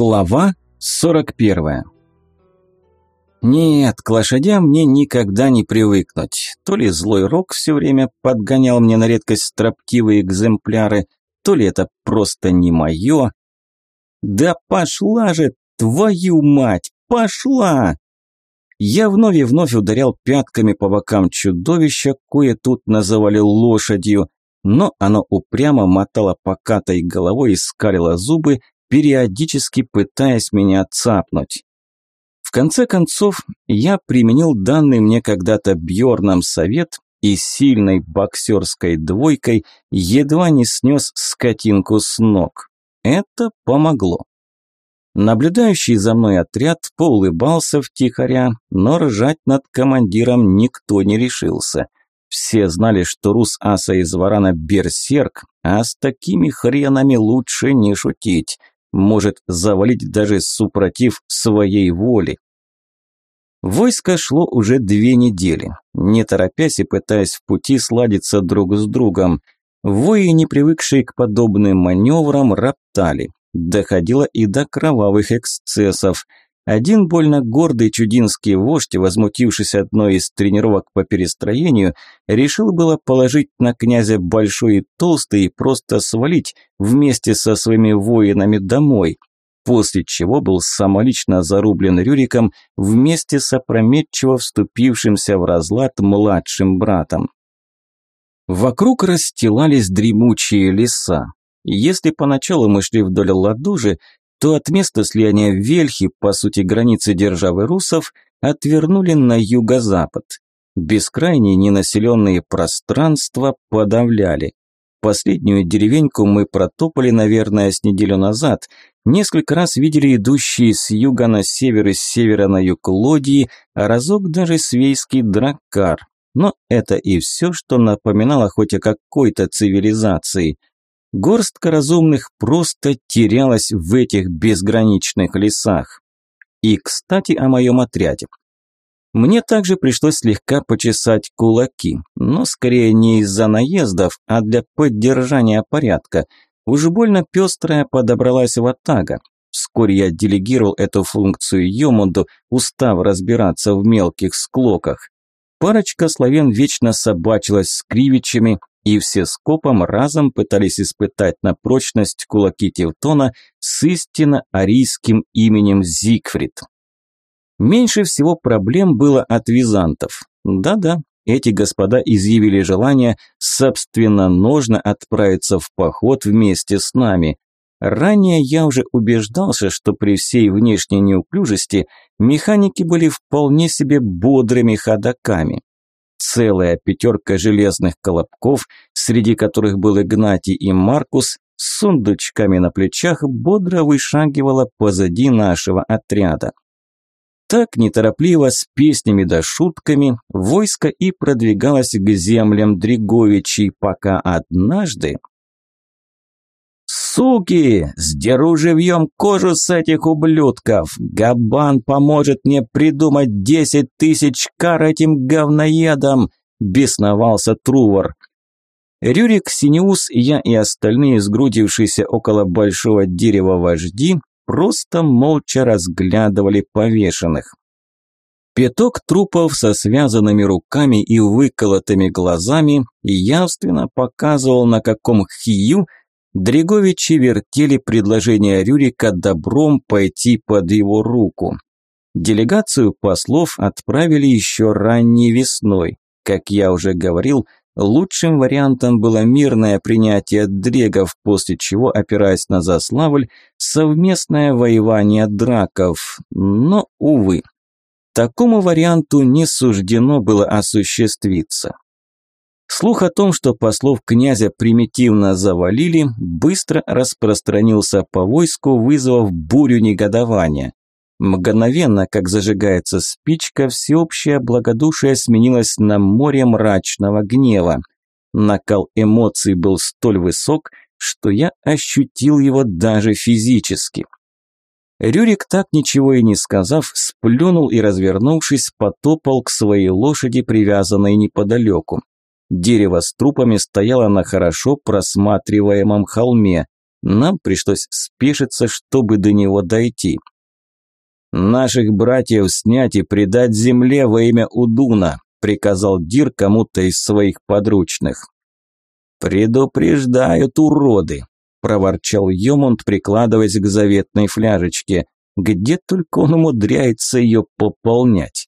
Глава 41 Нет, к лошадям мне никогда не привыкнуть. То ли злой рок все время подгонял мне на редкость строптивые экземпляры, то ли это просто не мое. Да пошла же, твою мать, пошла! Я вновь и вновь ударял пятками по бокам чудовища, кое тут называли лошадью, но оно упрямо мотало покатой головой и скалило зубы, периодически пытаясь меня цапнуть. В конце концов, я применил данный мне когда-то Бьорном совет и сильной боксерской двойкой едва не снес скотинку с ног. Это помогло. Наблюдающий за мной отряд поулыбался втихаря, но ржать над командиром никто не решился. Все знали, что Рус Аса из Варана берсерк, а с такими хренами лучше не шутить может завалить даже супротив своей воли. Войско шло уже две недели, не торопясь и пытаясь в пути сладиться друг с другом. Вои, не привыкшие к подобным маневрам, роптали. Доходило и до кровавых эксцессов – один больно гордый чудинский вождь, возмутившись одной из тренировок по перестроению, решил было положить на князя большой и толстый и просто свалить вместе со своими воинами домой, после чего был самолично зарублен Рюриком вместе с опрометчиво вступившимся в разлад младшим братом. Вокруг расстилались дремучие леса. Если поначалу мы шли вдоль ладужи, то от места слияния Вельхи, по сути границы державы русов, отвернули на юго-запад. Бескрайние ненаселенные пространства подавляли. Последнюю деревеньку мы протопали, наверное, с неделю назад. Несколько раз видели идущие с юга на север и с севера на юг лодии, а разок даже свейский драккар. Но это и все, что напоминало хоть о какой-то цивилизации – Горстка разумных просто терялась в этих безграничных лесах. И, кстати, о моем отряде. Мне также пришлось слегка почесать кулаки, но скорее не из-за наездов, а для поддержания порядка. Уж больно пестрая подобралась ватага. Вскоре я делегировал эту функцию Йомунду, устав разбираться в мелких склоках. Парочка славян вечно собачилась с кривичами, и все скопом разом пытались испытать на прочность кулаки Тевтона с истинно арийским именем Зигфрид. Меньше всего проблем было от византов. Да-да, эти господа изъявили желание собственно ножно отправиться в поход вместе с нами. Ранее я уже убеждался, что при всей внешней неуклюжести механики были вполне себе бодрыми ходаками. Целая пятерка железных колобков, среди которых был Игнатий и Маркус, с сундучками на плечах бодро вышагивала позади нашего отряда. Так неторопливо, с песнями да шутками, войско и продвигалось к землям Дриговичей, пока однажды «Суки! Сдеру живьем кожу с этих ублюдков! Габан поможет мне придумать десять тысяч кар этим говноедам!» – бесновался Трувор. Рюрик, Синеус, я и остальные, сгрудившиеся около большого дерева вожди, просто молча разглядывали повешенных. Пяток трупов со связанными руками и выколотыми глазами явственно показывал, на каком хию – Дреговичи вертели предложение Рюрика добром пойти под его руку. Делегацию послов отправили еще ранней весной. Как я уже говорил, лучшим вариантом было мирное принятие дрегов, после чего, опираясь на Заславль, совместное воевание драков. Но, увы, такому варианту не суждено было осуществиться. Слух о том, что послов князя примитивно завалили, быстро распространился по войску, вызвав бурю негодования. Мгновенно, как зажигается спичка, всеобщее благодушие сменилось на море мрачного гнева. Накал эмоций был столь высок, что я ощутил его даже физически. Рюрик, так ничего и не сказав, сплюнул и, развернувшись, потопал к своей лошади, привязанной неподалеку. Дерево с трупами стояло на хорошо просматриваемом холме. Нам пришлось спешиться, чтобы до него дойти. «Наших братьев снять и предать земле во имя Удуна», приказал Дир кому-то из своих подручных. «Предупреждают уроды», – проворчал Йомунд, прикладываясь к заветной фляжечке. «Где только он умудряется ее пополнять».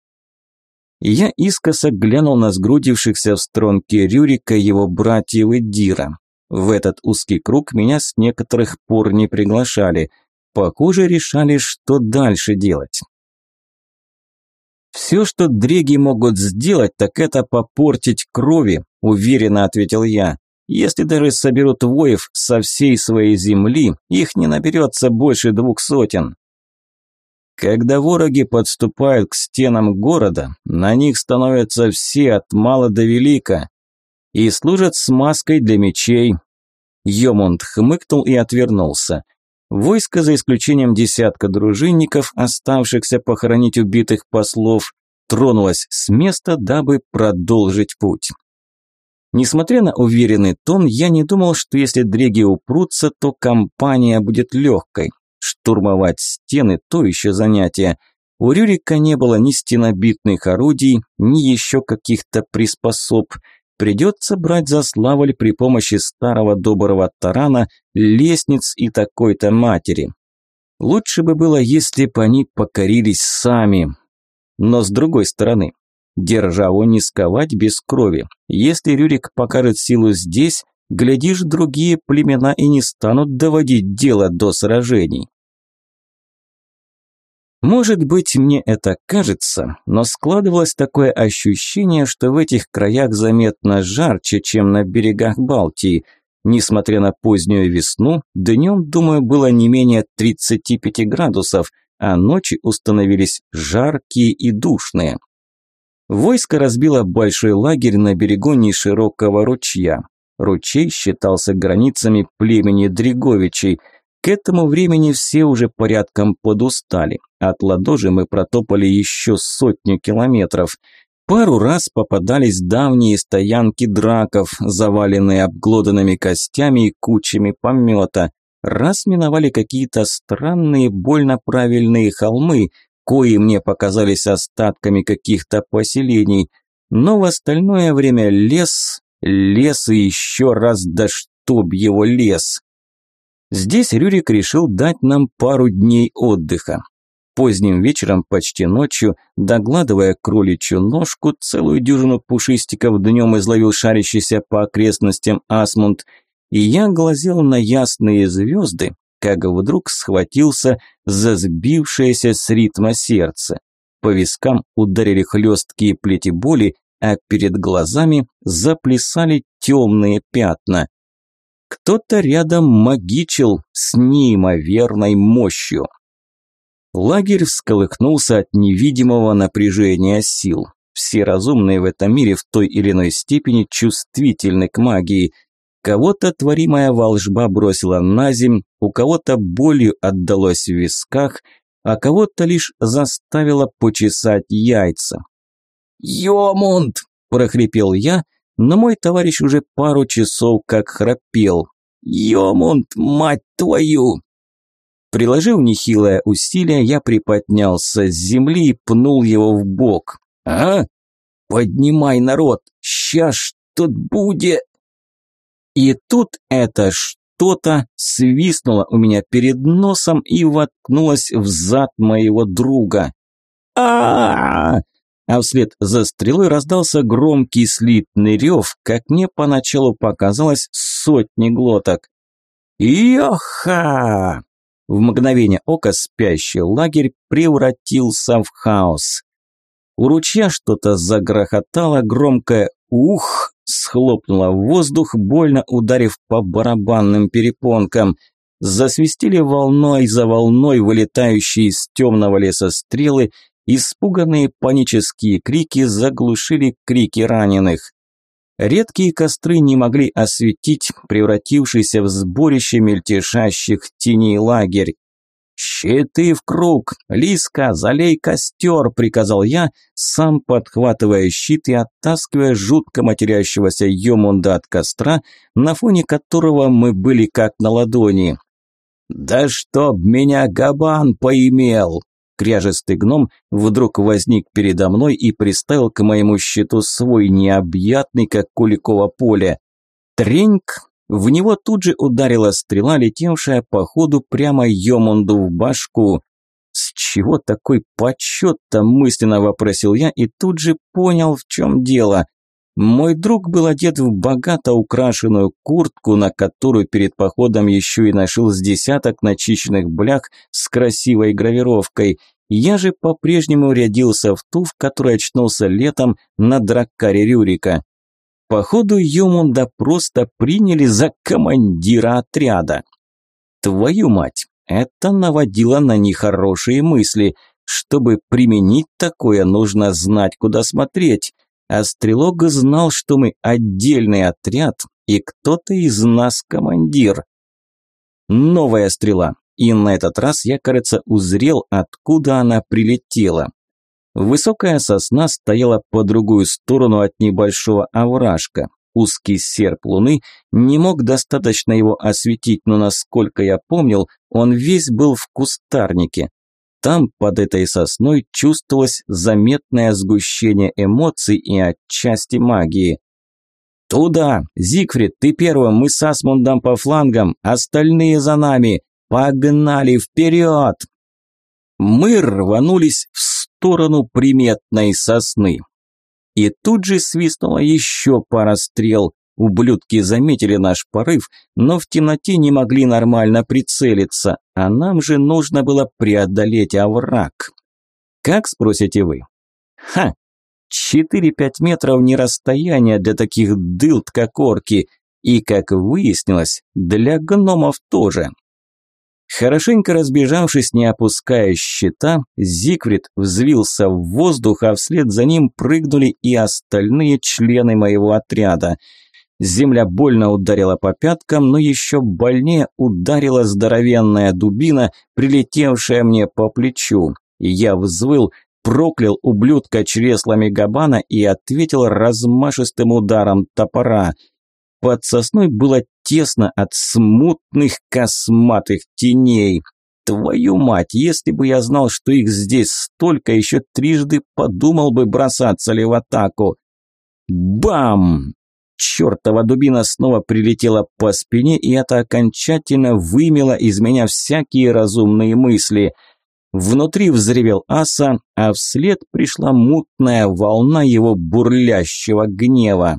Я искоса глянул на сгрудившихся в стронке Рюрика его братьев и Дира. В этот узкий круг меня с некоторых пор не приглашали. Похоже, решали, что дальше делать. «Все, что дреги могут сделать, так это попортить крови», – уверенно ответил я. «Если даже соберут воев со всей своей земли, их не наберется больше двух сотен». Когда вороги подступают к стенам города, на них становятся все от мала до велика и служат смазкой для мечей. Йомунд хмыкнул и отвернулся. Войско, за исключением десятка дружинников, оставшихся похоронить убитых послов, тронулось с места, дабы продолжить путь. Несмотря на уверенный тон, я не думал, что если дреги упрутся, то компания будет легкой. Штурмовать стены – то еще занятие. У Рюрика не было ни стенобитных орудий, ни еще каких-то приспособ – Придется брать за славоль при помощи старого доброго тарана, лестниц и такой-то матери. Лучше бы было, если бы они покорились сами. Но с другой стороны, державу не сковать без крови. Если Рюрик покажет силу здесь, глядишь, другие племена и не станут доводить дело до сражений. Может быть, мне это кажется, но складывалось такое ощущение, что в этих краях заметно жарче, чем на берегах Балтии. Несмотря на позднюю весну, днем, думаю, было не менее 35 градусов, а ночи установились жаркие и душные. Войско разбило большой лагерь на берегу неширокого ручья. Ручей считался границами племени Дриговичей – к этому времени все уже порядком подустали. От Ладожи мы протопали еще сотню километров. Пару раз попадались давние стоянки драков, заваленные обглоданными костями и кучами помета. Раз миновали какие-то странные, больно правильные холмы, кои мне показались остатками каких-то поселений. Но в остальное время лес, лес и еще раз, да чтоб его лес. Здесь Рюрик решил дать нам пару дней отдыха. Поздним вечером, почти ночью, догладывая кроличью ножку, целую дюжину пушистиков днем изловил шарящийся по окрестностям Асмунд, и я глазел на ясные звезды, как вдруг схватился за сбившееся с ритма сердце. По вискам ударили хлесткие плети боли, а перед глазами заплясали темные пятна. Кто-то рядом магичил с неимоверной мощью. Лагерь всколыхнулся от невидимого напряжения сил. Все разумные в этом мире в той или иной степени чувствительны к магии. Кого-то творимая волжба бросила на земь, у кого-то болью отдалось в висках, а кого-то лишь заставила почесать яйца. «Йомунд!» – прохрипел я – но мой товарищ уже пару часов как храпел. «Йомунд, мать твою!» Приложив нехилое усилие, я приподнялся с земли и пнул его в бок. «А? Поднимай, народ! Сейчас тут будет!» И тут это что-то свистнуло у меня перед носом и воткнулось в зад моего друга. -а, -а а вслед за стрелой раздался громкий слитный рев, как мне поначалу показалось, сотни глоток. «Йоха!» В мгновение ока спящий лагерь превратился в хаос. У ручья что-то загрохотало, громкое «ух» схлопнуло в воздух, больно ударив по барабанным перепонкам. Засвистели волной за волной вылетающие из темного леса стрелы, Испуганные панические крики заглушили крики раненых. Редкие костры не могли осветить превратившийся в сборище мельтешащих теней лагерь. «Щиты в круг! Лиска, залей костер!» – приказал я, сам подхватывая щит и оттаскивая жутко матерящегося Йомунда от костра, на фоне которого мы были как на ладони. «Да чтоб меня Габан поимел!» Кряжестый гном вдруг возник передо мной и приставил к моему щиту свой необъятный, как Куликово поле. Треньк! В него тут же ударила стрела, летевшая по ходу прямо Йомунду в башку. «С чего такой почет-то?» – мысленно вопросил я и тут же понял, в чем дело. Мой друг был одет в богато украшенную куртку, на которую перед походом еще и нашил с десяток начищенных блях с красивой гравировкой. Я же по-прежнему рядился в ту, в которой очнулся летом на драккаре Рюрика. Походу, Юмунда просто приняли за командира отряда. Твою мать, это наводило на нехорошие мысли. Чтобы применить такое, нужно знать, куда смотреть а стрелок знал, что мы отдельный отряд, и кто-то из нас командир. Новая стрела, и на этот раз я, кажется, узрел, откуда она прилетела. Высокая сосна стояла по другую сторону от небольшого овражка. Узкий серп луны не мог достаточно его осветить, но, насколько я помнил, он весь был в кустарнике. Там, под этой сосной, чувствовалось заметное сгущение эмоций и отчасти магии. «Туда! Зигфрид, ты первым, мы с Асмундом по флангам, остальные за нами! Погнали вперед!» Мы рванулись в сторону приметной сосны. И тут же свистнула еще пара стрел. Ублюдки заметили наш порыв, но в темноте не могли нормально прицелиться, а нам же нужно было преодолеть овраг. Как, спросите вы? Ха! 4-5 метров не расстояние для таких дылд, как орки, и, как выяснилось, для гномов тоже. Хорошенько разбежавшись, не опуская щита, Зигфрид взвился в воздух, а вслед за ним прыгнули и остальные члены моего отряда – Земля больно ударила по пяткам, но еще больнее ударила здоровенная дубина, прилетевшая мне по плечу. Я взвыл, проклял ублюдка чреслами Габана и ответил размашистым ударом топора. Под сосной было тесно от смутных косматых теней. Твою мать, если бы я знал, что их здесь столько, еще трижды подумал бы, бросаться ли в атаку. Бам! Чертова дубина снова прилетела по спине, и это окончательно вымело из меня всякие разумные мысли. Внутри взревел аса, а вслед пришла мутная волна его бурлящего гнева.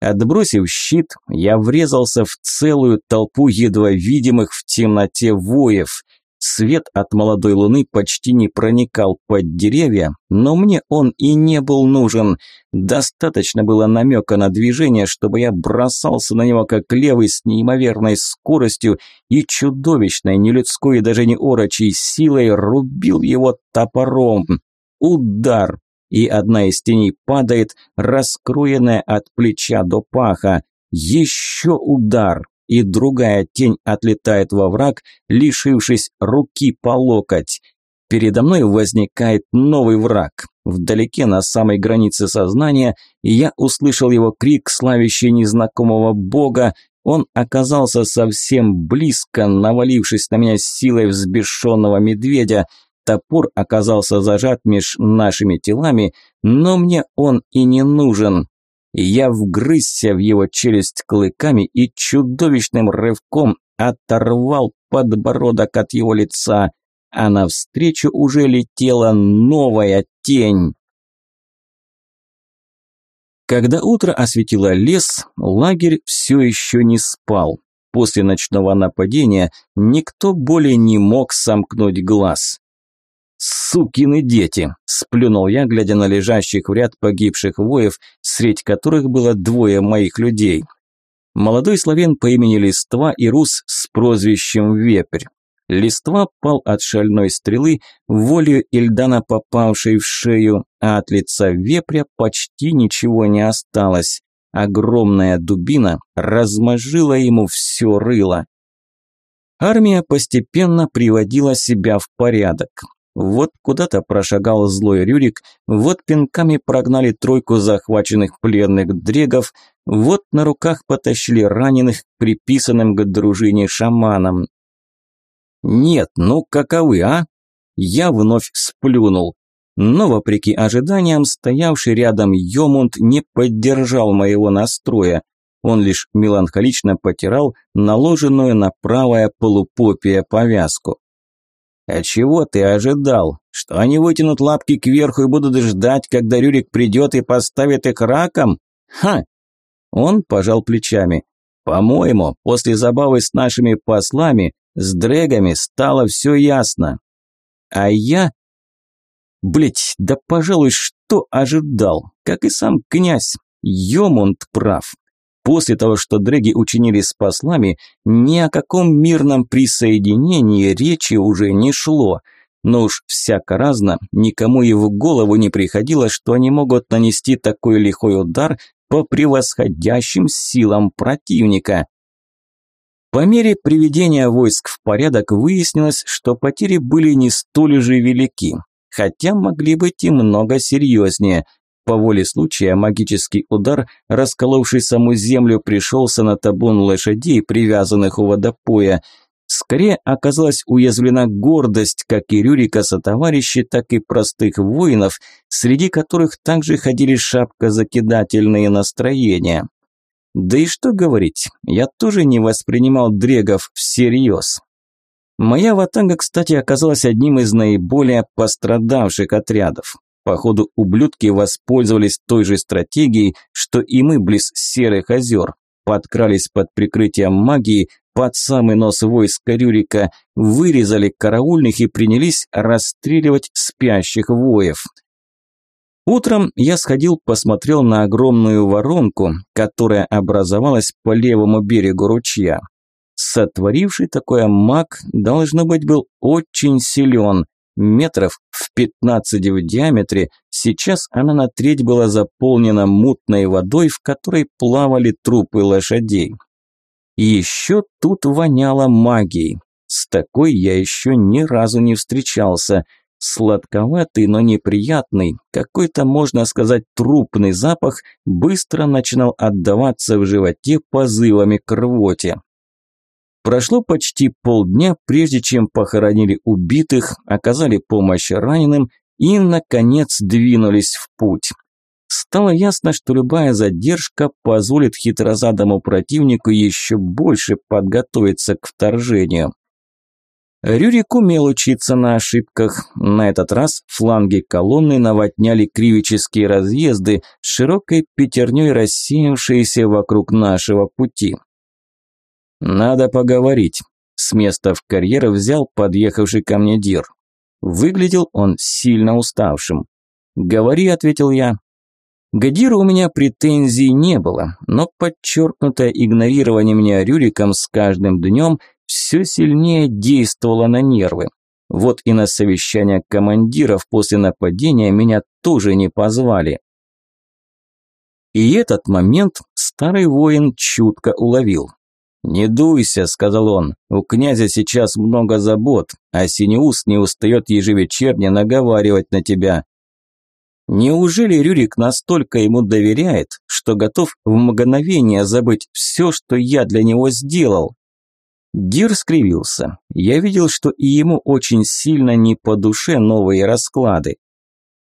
Отбросив щит, я врезался в целую толпу едва видимых в темноте воев – Свет от молодой луны почти не проникал под деревья, но мне он и не был нужен. Достаточно было намека на движение, чтобы я бросался на него как левый с неимоверной скоростью и чудовищной, нелюдской и даже не орочей силой рубил его топором. Удар! И одна из теней падает, раскроенная от плеча до паха. Еще удар! И другая тень отлетает во враг, лишившись руки по локоть. Передо мной возникает новый враг. Вдалеке, на самой границе сознания, я услышал его крик, славящий незнакомого бога. Он оказался совсем близко, навалившись на меня силой взбешенного медведя. Топор оказался зажат меж нашими телами, но мне он и не нужен. Я вгрызся в его челюсть клыками и чудовищным рывком оторвал подбородок от его лица, а навстречу уже летела новая тень. Когда утро осветило лес, лагерь все еще не спал. После ночного нападения никто более не мог сомкнуть глаз. «Сукины дети!» – сплюнул я, глядя на лежащих в ряд погибших воев, среди которых было двое моих людей. Молодой славян по имени Листва и рус с прозвищем Вепрь. Листва пал от шальной стрелы, волею Ильдана попавшей в шею, а от лица вепря почти ничего не осталось. Огромная дубина размажила ему все рыло. Армия постепенно приводила себя в порядок. Вот куда-то прошагал злой Рюрик, вот пинками прогнали тройку захваченных пленных дрегов, вот на руках потащили раненых приписанным к дружине шаманам. Нет, ну каковы, а? Я вновь сплюнул. Но, вопреки ожиданиям, стоявший рядом Йомунд не поддержал моего настроя. Он лишь меланхолично потирал наложенную на правое полупопие повязку. «А чего ты ожидал? Что они вытянут лапки кверху и будут ждать, когда Рюрик придет и поставит их раком? Ха!» Он пожал плечами. «По-моему, после забавы с нашими послами, с дрэгами стало все ясно. А я... Блять, да пожалуй, что ожидал? Как и сам князь. Йомунд прав. После того, что дрэги учинили с послами, ни о каком мирном присоединении речи уже не шло. Но уж всяко разно, никому и в голову не приходило, что они могут нанести такой лихой удар по превосходящим силам противника. По мере приведения войск в порядок выяснилось, что потери были не столь же велики, хотя могли быть и много серьезнее – по воле случая магический удар, расколовший саму землю, пришелся на табун лошадей, привязанных у водопоя. Скорее оказалась уязвлена гордость как и Рюрика сотоварищей, так и простых воинов, среди которых также ходили шапкозакидательные настроения. Да и что говорить, я тоже не воспринимал дрегов всерьез. Моя ватага, кстати, оказалась одним из наиболее пострадавших отрядов. Походу, ублюдки воспользовались той же стратегией, что и мы близ Серых озер. Подкрались под прикрытием магии, под самый нос войска Рюрика, вырезали караульных и принялись расстреливать спящих воев. Утром я сходил, посмотрел на огромную воронку, которая образовалась по левому берегу ручья. Сотворивший такое маг, должно быть, был очень силен – метров в 15 в диаметре, сейчас она на треть была заполнена мутной водой, в которой плавали трупы лошадей. И еще тут воняло магией. С такой я еще ни разу не встречался. Сладковатый, но неприятный, какой-то, можно сказать, трупный запах быстро начинал отдаваться в животе позывами к рвоте. Прошло почти полдня, прежде чем похоронили убитых, оказали помощь раненым и, наконец, двинулись в путь. Стало ясно, что любая задержка позволит хитрозадому противнику еще больше подготовиться к вторжению. Рюрик умел учиться на ошибках. На этот раз фланги колонны наводняли кривические разъезды, широкой пятерней рассеявшиеся вокруг нашего пути. «Надо поговорить», – с места в карьер взял подъехавший ко мне Дир. Выглядел он сильно уставшим. «Говори», – ответил я. К Диру у меня претензий не было, но подчеркнутое игнорирование меня Рюриком с каждым днем все сильнее действовало на нервы. Вот и на совещание командиров после нападения меня тоже не позвали. И этот момент старый воин чутко уловил. «Не дуйся», – сказал он, – «у князя сейчас много забот, а Синеус не устает ежевечерне наговаривать на тебя». Неужели Рюрик настолько ему доверяет, что готов в мгновение забыть все, что я для него сделал? Дир скривился. Я видел, что и ему очень сильно не по душе новые расклады.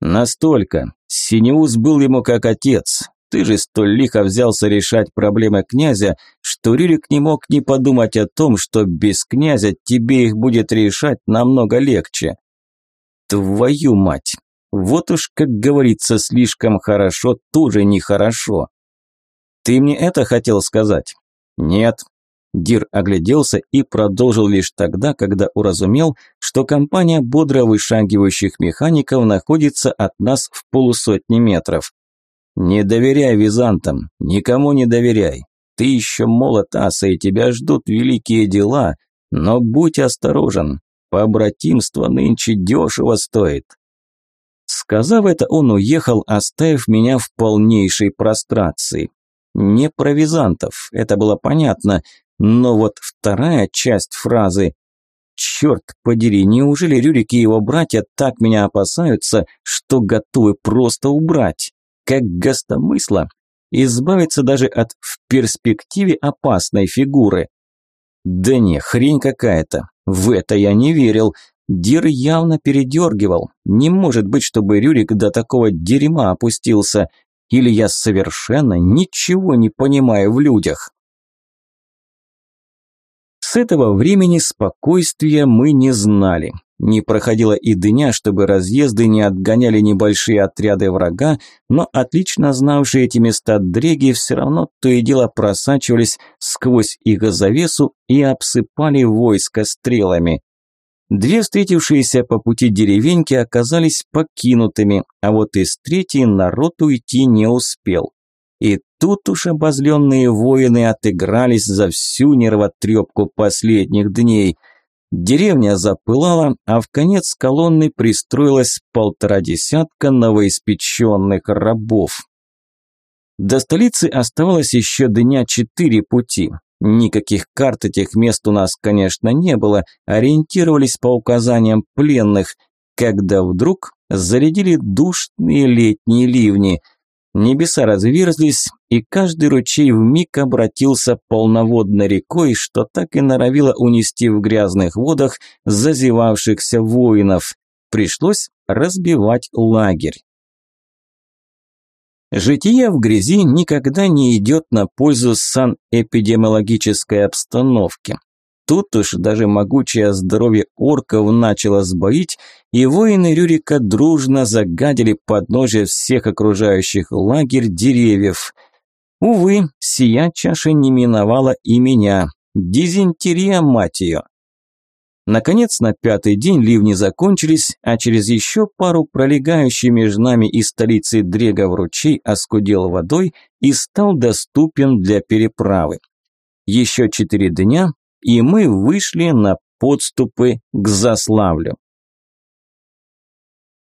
Настолько. Синеус был ему как отец. Ты же столь лихо взялся решать проблемы князя, что Рюрик не мог не подумать о том, что без князя тебе их будет решать намного легче. Твою мать! Вот уж, как говорится, слишком хорошо, тоже нехорошо. Ты мне это хотел сказать? Нет. Дир огляделся и продолжил лишь тогда, когда уразумел, что компания бодро вышагивающих механиков находится от нас в полусотни метров. Не доверяй византам, никому не доверяй. Ты еще молод, Аса, и тебя ждут великие дела, но будь осторожен, побратимство нынче дешево стоит. Сказав это, он уехал, оставив меня в полнейшей прострации. Не про византов, это было понятно. Но вот вторая часть фразы Черт подери, неужели Рюрик и его братья так меня опасаются, что готовы просто убрать? Как гостомысла? Избавиться даже от в перспективе опасной фигуры. Да не, хрень какая-то. В это я не верил. Дир явно передергивал. Не может быть, чтобы Рюрик до такого дерьма опустился. Или я совершенно ничего не понимаю в людях. С этого времени спокойствия мы не знали. Не проходило и дня, чтобы разъезды не отгоняли небольшие отряды врага, но отлично знавшие эти места дреги все равно то и дело просачивались сквозь их завесу и обсыпали войско стрелами. Две встретившиеся по пути деревеньки оказались покинутыми, а вот из третьей народ уйти не успел. И тут уж обозленные воины отыгрались за всю нервотрепку последних дней. Деревня запылала, а в конец колонны пристроилась полтора десятка новоиспеченных рабов. До столицы оставалось еще дня четыре пути. Никаких карт этих мест у нас, конечно, не было, ориентировались по указаниям пленных, когда вдруг зарядили душные летние ливни – Небеса разверзлись, и каждый ручей вмиг обратился полноводной рекой, что так и норовило унести в грязных водах зазевавшихся воинов. Пришлось разбивать лагерь. Житие в грязи никогда не идет на пользу санэпидемиологической обстановке. Тут уж даже могучее здоровье орков начало сбоить, и воины Рюрика дружно загадили подножие всех окружающих лагерь деревьев. Увы, сия чаша не миновала и меня. Дизентерия, мать ее. Наконец, на пятый день ливни закончились, а через еще пару пролегающий между нами и столицей Дрегов ручей оскудел водой и стал доступен для переправы. Еще четыре дня, и мы вышли на подступы к Заславлю.